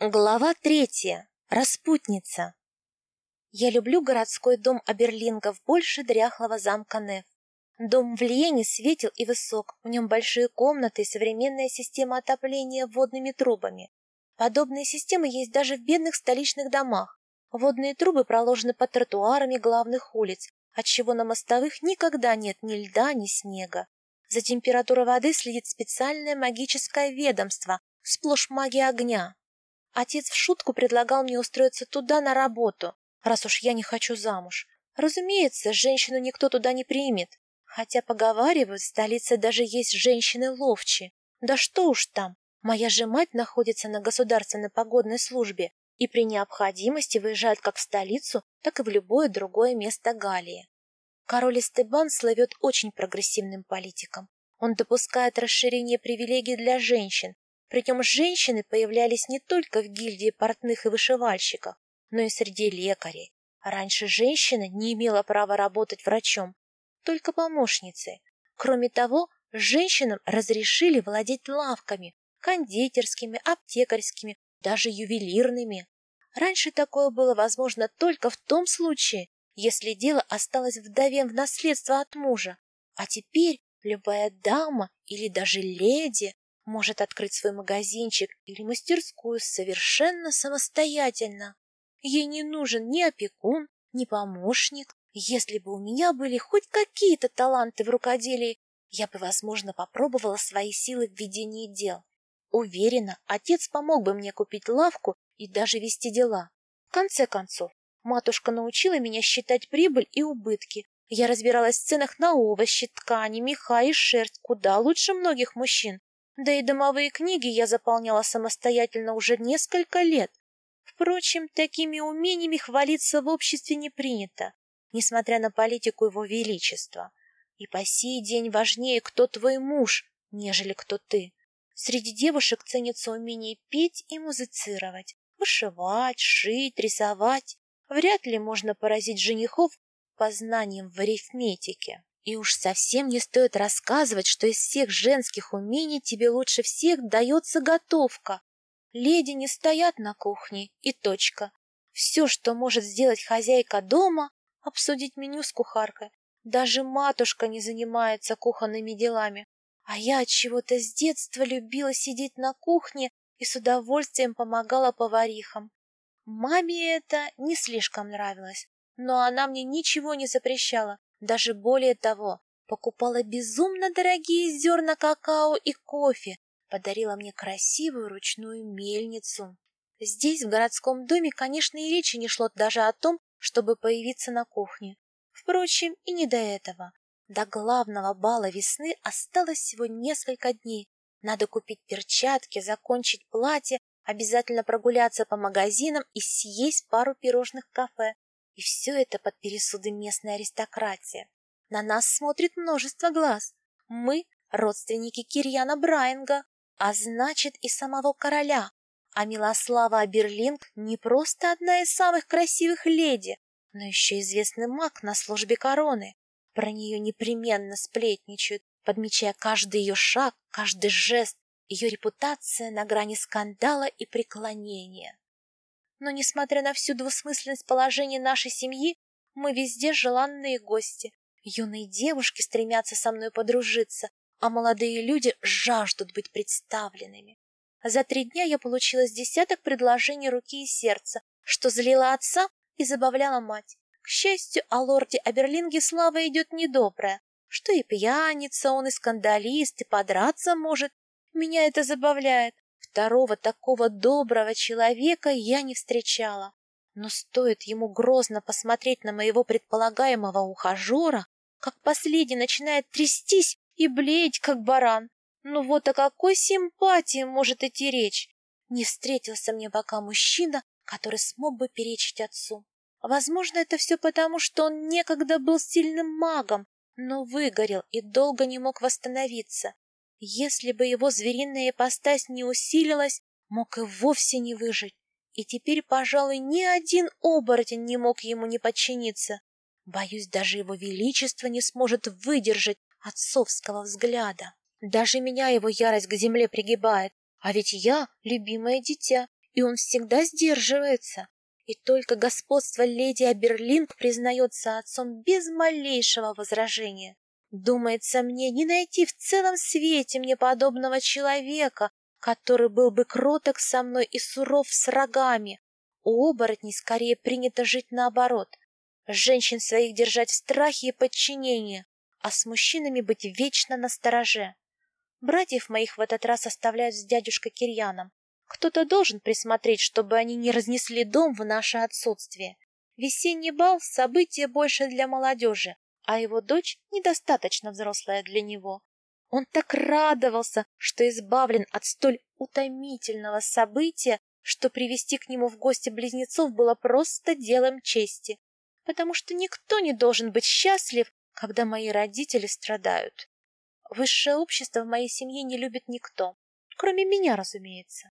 Глава третья. Распутница. Я люблю городской дом Аберлингов больше дряхлого замка Неф. Дом в Лиене светел и высок, в нем большие комнаты и современная система отопления водными трубами. Подобные системы есть даже в бедных столичных домах. Водные трубы проложены под тротуарами главных улиц, отчего на мостовых никогда нет ни льда, ни снега. За температурой воды следит специальное магическое ведомство, сплошь магия огня. Отец в шутку предлагал мне устроиться туда на работу, раз уж я не хочу замуж. Разумеется, женщину никто туда не примет. Хотя, поговаривают, в столице даже есть женщины-ловчи. Да что уж там, моя же мать находится на государственной погодной службе и при необходимости выезжает как в столицу, так и в любое другое место Галлии. Король Эстебан славет очень прогрессивным политиком. Он допускает расширение привилегий для женщин, причем женщины появлялись не только в гильдии портных и вышивальщиков, но и среди лекарей. Раньше женщина не имела права работать врачом, только помощницей. Кроме того, женщинам разрешили владеть лавками, кондитерскими, аптекарскими, даже ювелирными. Раньше такое было возможно только в том случае, если дело осталось вдове в наследство от мужа. А теперь любая дама или даже леди может открыть свой магазинчик или мастерскую совершенно самостоятельно. Ей не нужен ни опекун, ни помощник. Если бы у меня были хоть какие-то таланты в рукоделии, я бы, возможно, попробовала свои силы в ведении дел. Уверена, отец помог бы мне купить лавку и даже вести дела. В конце концов, матушка научила меня считать прибыль и убытки. Я разбиралась в ценах на овощи, ткани, меха и шерсть куда лучше многих мужчин. Да и домовые книги я заполняла самостоятельно уже несколько лет. Впрочем, такими умениями хвалиться в обществе не принято, несмотря на политику его величества. И по сей день важнее, кто твой муж, нежели кто ты. Среди девушек ценится умение петь и музицировать, вышивать, шить, рисовать. Вряд ли можно поразить женихов познанием в арифметике. И уж совсем не стоит рассказывать, что из всех женских умений тебе лучше всех дается готовка. Леди не стоят на кухне, и точка. Все, что может сделать хозяйка дома, обсудить меню с кухаркой. Даже матушка не занимается кухонными делами. А я от чего-то с детства любила сидеть на кухне и с удовольствием помогала поварихам. Маме это не слишком нравилось, но она мне ничего не запрещала, даже более того, покупала безумно дорогие зерна какао и кофе, подарила мне красивую ручную мельницу. Здесь, в городском доме, конечно, и речи не шло даже о том, чтобы появиться на кухне. Впрочем, и не до этого. До главного бала весны осталось всего несколько дней. Надо купить перчатки, закончить платье, обязательно прогуляться по магазинам и съесть пару пирожных в кафе. И все это под пересуды местной аристократии. На нас смотрит множество глаз. Мы — родственники Кирьяна Брайанга, а значит и самого короля. А Милослава Аберлинг не просто одна из самых красивых леди, но еще известный маг на службе короны. Про нее непременно сплетничают, подмечая каждый ее шаг, каждый жест, ее репутация на грани скандала и преклонения. Но, несмотря на всю двусмысленность положения нашей семьи, мы везде желанные гости. Юные девушки стремятся со мной подружиться, а молодые люди жаждут быть представленными. За три дня я получила с десяток предложений руки и сердца, что злила отца и забавляла мать. К счастью, о лорде Аберлинге слава идет недобрая, что и пьяница он, и скандалист, и подраться может. Меня это забавляет. Второго такого доброго человека я не встречала. Но стоит ему грозно посмотреть на моего предполагаемого ухажера, как последний начинает трястись и блеять, как баран. Ну вот о какой симпатии может идти речь? Не встретился мне пока мужчина, который смог бы перечить отцу. Возможно, это все потому, что он некогда был сильным магом, но выгорел и долго не мог восстановиться. Если бы его звериная ипостась не усилилась, мог и вовсе не выжить. И теперь, пожалуй, ни один оборотень не мог ему не подчиниться. Боюсь, даже его величество не сможет выдержать отцовского взгляда. Даже меня его ярость к земле пригибает. А ведь я — любимое дитя, и он всегда сдерживается. И только господство леди Аберлинг признается отцом без малейшего возражения. Думается мне, не найти в целом свете мне подобного человека, который был бы кроток со мной и суров с рогами. У оборотней скорее принято жить наоборот. Женщин своих держать в страхе и подчинении, а с мужчинами быть вечно на стороже. Братьев моих в этот раз оставляют с дядюшкой Кирьяном. Кто-то должен присмотреть, чтобы они не разнесли дом в наше отсутствие. Весенний бал — событие больше для молодежи, а его дочь недостаточно взрослая для него. Он так радовался, что избавлен от столь утомительного события, что привести к нему в гости близнецов было просто делом чести, потому что никто не должен быть счастлив, когда мои родители страдают. Высшее общество в моей семье не любит никто, кроме меня, разумеется.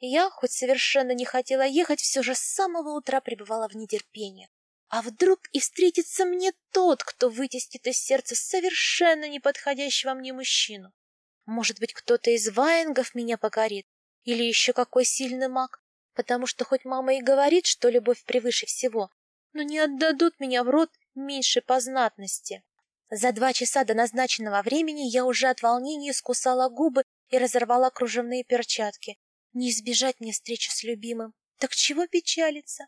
Я, хоть совершенно не хотела ехать, все же с самого утра пребывала в нетерпении. А вдруг и встретится мне тот, кто вытеснит из сердца совершенно неподходящего мне мужчину? Может быть, кто-то из ваенгов меня покорит? Или еще какой сильный маг? Потому что хоть мама и говорит, что любовь превыше всего, но не отдадут меня в рот меньше по знатности. За два часа до назначенного времени я уже от волнения скусала губы и разорвала кружевные перчатки. Не избежать мне встречи с любимым. Так чего печалиться?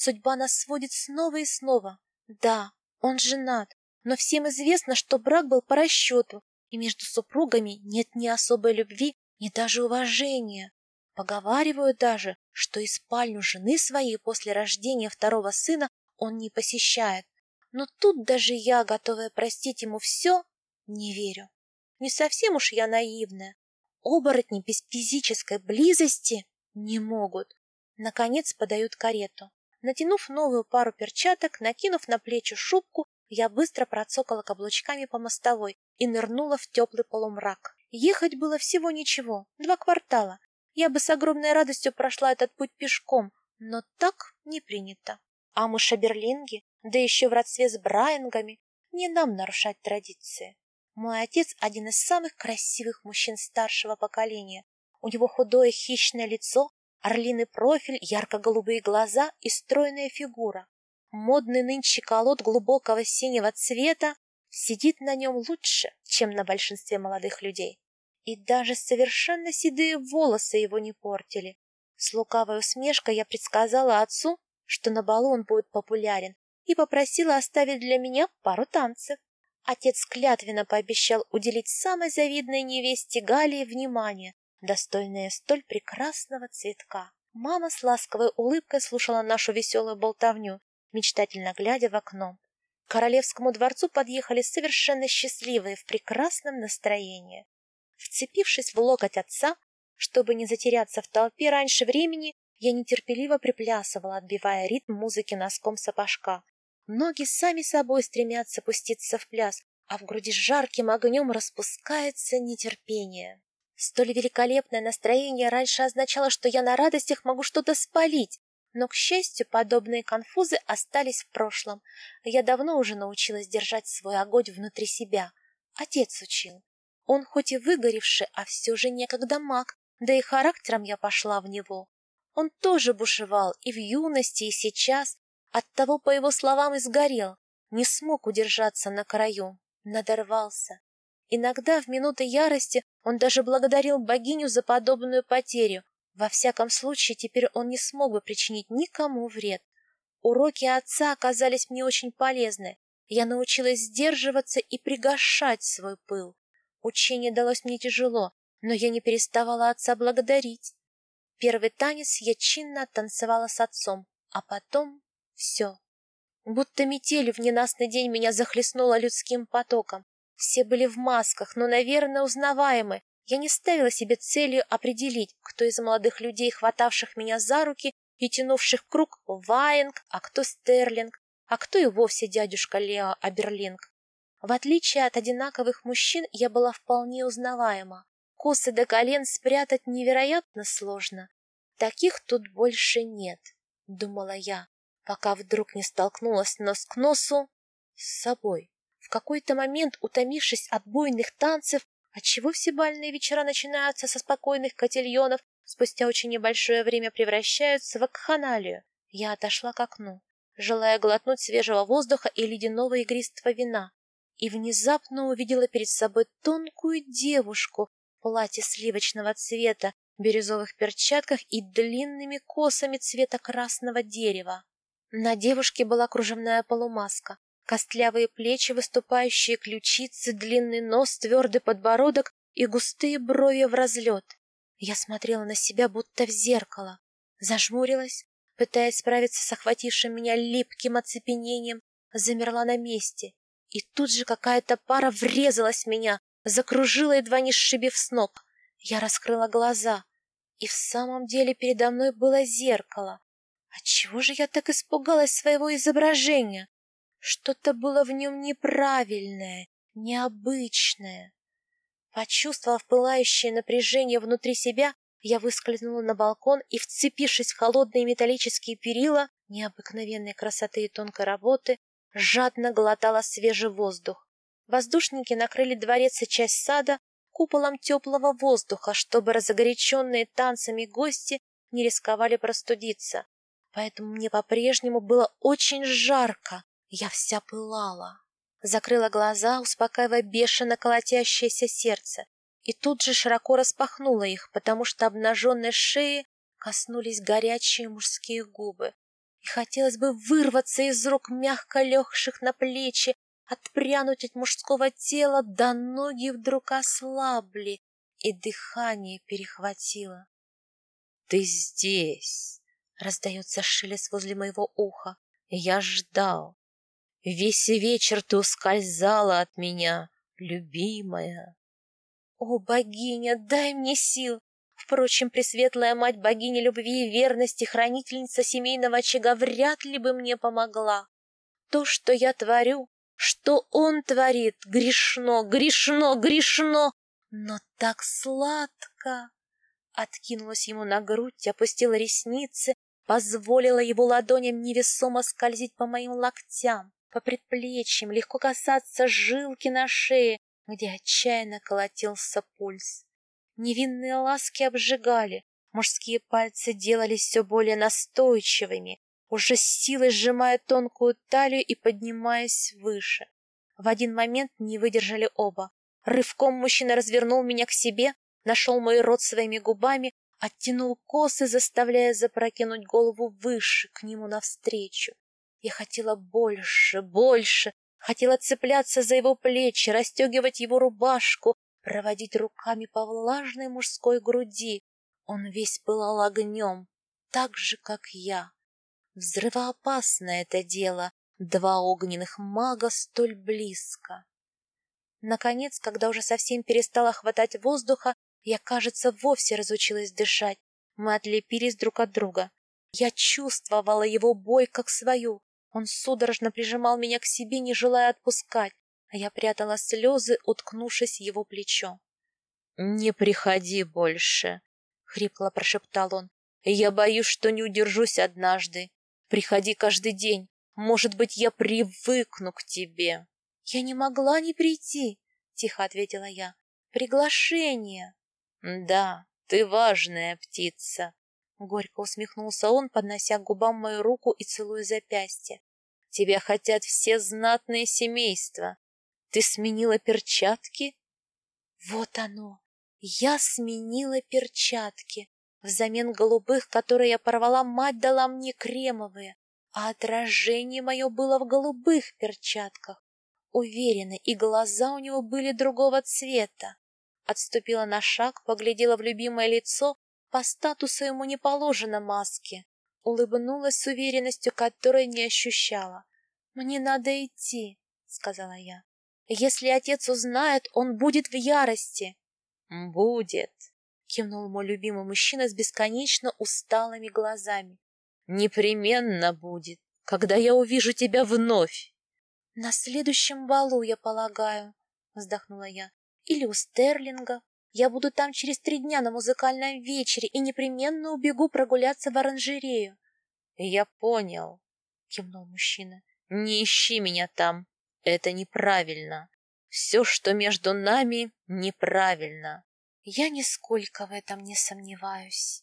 Судьба нас сводит снова и снова. Да, он женат, но всем известно, что брак был по расчету, и между супругами нет ни особой любви, ни даже уважения. Поговаривают даже, что и спальню жены своей после рождения второго сына он не посещает. Но тут даже я, готовая простить ему все, не верю. Не совсем уж я наивная. Оборотни без физической близости не могут. Наконец подают карету. Натянув новую пару перчаток, накинув на плечи шубку, я быстро процокала каблучками по мостовой и нырнула в теплый полумрак. Ехать было всего ничего, два квартала. Я бы с огромной радостью прошла этот путь пешком, но так не принято. А мы шаберлинги, да еще в родстве с Брайангами, не нам нарушать традиции. Мой отец – один из самых красивых мужчин старшего поколения. У него худое хищное лицо, орлиный профиль, ярко-голубые глаза и стройная фигура. Модный нынче колод глубокого синего цвета сидит на нем лучше, чем на большинстве молодых людей. И даже совершенно седые волосы его не портили. С лукавой усмешкой я предсказала отцу, что на балу он будет популярен, и попросила оставить для меня пару танцев. Отец клятвенно пообещал уделить самой завидной невесте Галии внимание, достойное столь прекрасного цветка. Мама с ласковой улыбкой слушала нашу веселую болтовню, мечтательно глядя в окно. К королевскому дворцу подъехали совершенно счастливые, в прекрасном настроении. Вцепившись в локоть отца, чтобы не затеряться в толпе раньше времени, я нетерпеливо приплясывала, отбивая ритм музыки носком сапожка, Ноги сами собой стремятся пуститься в пляс, а в груди жарким огнем распускается нетерпение. Столь великолепное настроение раньше означало, что я на радостях могу что-то спалить, но, к счастью, подобные конфузы остались в прошлом. Я давно уже научилась держать свой огонь внутри себя. Отец учил. Он хоть и выгоревший, а все же некогда маг, да и характером я пошла в него. Он тоже бушевал и в юности, и сейчас, Оттого, по его словам, и сгорел, не смог удержаться на краю, надорвался. Иногда в минуты ярости он даже благодарил богиню за подобную потерю. Во всяком случае, теперь он не смог бы причинить никому вред. Уроки отца оказались мне очень полезны. Я научилась сдерживаться и пригашать свой пыл. Учение далось мне тяжело, но я не переставала отца благодарить. Первый танец я чинно танцевала с отцом, а потом все. Будто метель в ненастный день меня захлестнула людским потоком. Все были в масках, но, наверное, узнаваемы. Я не ставила себе целью определить, кто из молодых людей, хватавших меня за руки и тянувших круг, Ваенг, а кто Стерлинг, а кто и вовсе дядюшка Лео Аберлинг. В отличие от одинаковых мужчин, я была вполне узнаваема. Косы до колен спрятать невероятно сложно. Таких тут больше нет, думала я пока вдруг не столкнулась нос к носу с собой. В какой-то момент, утомившись от буйных танцев, отчего все бальные вечера начинаются со спокойных котельонов, спустя очень небольшое время превращаются в акханалию. Я отошла к окну, желая глотнуть свежего воздуха и ледяного игристого вина, и внезапно увидела перед собой тонкую девушку в платье сливочного цвета, бирюзовых перчатках и длинными косами цвета красного дерева. На девушке была кружевная полумаска, костлявые плечи, выступающие ключицы, длинный нос, твердый подбородок и густые брови в разлет. Я смотрела на себя, будто в зеркало, зажмурилась, пытаясь справиться с охватившим меня липким оцепенением, замерла на месте. И тут же какая-то пара врезалась в меня, закружила, едва не сшибив с ног. Я раскрыла глаза, и в самом деле передо мной было зеркало. Отчего же я так испугалась своего изображения? Что-то было в нем неправильное, необычное. Почувствовав пылающее напряжение внутри себя, я выскользнула на балкон и, вцепившись в холодные металлические перила необыкновенной красоты и тонкой работы, жадно глотала свежий воздух. Воздушники накрыли дворец и часть сада куполом теплого воздуха, чтобы разогоряченные танцами гости не рисковали простудиться. Поэтому мне по-прежнему было очень жарко, я вся пылала закрыла глаза, успокаивая бешено колотящееся сердце, и тут же широко распахнула их, потому что обнаженной шеи коснулись горячие мужские губы. И хотелось бы вырваться из рук мягко легших на плечи, отпрянуть от мужского тела, да ноги вдруг ослабли, и дыхание перехватило. — Ты здесь! — раздается шелест возле моего уха. — Я ждал. Весь вечер ты ускользала от меня, любимая. О, богиня, дай мне сил! Впрочем, пресветлая мать богини любви и верности, хранительница семейного очага, вряд ли бы мне помогла. То, что я творю, что он творит, грешно, грешно, грешно, но так сладко. Откинулась ему на грудь, опустила ресницы, позволила его ладоням невесомо скользить по моим локтям по предплечьям, легко касаться жилки на шее, где отчаянно колотился пульс. Невинные ласки обжигали, мужские пальцы делались все более настойчивыми, уже с силой сжимая тонкую талию и поднимаясь выше. В один момент не выдержали оба. Рывком мужчина развернул меня к себе, нашел мой рот своими губами, оттянул косы, заставляя запрокинуть голову выше, к нему навстречу. Я хотела больше, больше, хотела цепляться за его плечи, расстегивать его рубашку, проводить руками по влажной мужской груди. Он весь пылал огнем, так же, как я. Взрывоопасно это дело, два огненных мага столь близко. Наконец, когда уже совсем перестала хватать воздуха, я, кажется, вовсе разучилась дышать. Мы отлепились друг от друга. Я чувствовала его боль как свою, он судорожно прижимал меня к себе, не желая отпускать, а я прятала слезы, уткнувшись в его плечо. — Не приходи больше, — хрипло прошептал он. — Я боюсь, что не удержусь однажды. Приходи каждый день. Может быть, я привыкну к тебе. — Я не могла не прийти, — тихо ответила я. — Приглашение. — Да, ты важная птица, Горько усмехнулся он, поднося к губам мою руку и целуя запястье. Тебя хотят все знатные семейства. Ты сменила перчатки? Вот оно. Я сменила перчатки. Взамен голубых, которые я порвала, мать дала мне кремовые, а отражение мое было в голубых перчатках. Уверена, и глаза у него были другого цвета. Отступила на шаг, поглядела в любимое лицо по статусу ему не положено маски. Улыбнулась с уверенностью, которой не ощущала. «Мне надо идти», — сказала я. «Если отец узнает, он будет в ярости». «Будет», — кивнул мой любимый мужчина с бесконечно усталыми глазами. «Непременно будет, когда я увижу тебя вновь». «На следующем балу, я полагаю», — вздохнула я. «Или у Стерлинга, я буду там через три дня на музыкальном вечере и непременно убегу прогуляться в оранжерею. — Я понял, — кивнул мужчина. — Не ищи меня там. Это неправильно. Все, что между нами, неправильно. Я нисколько в этом не сомневаюсь.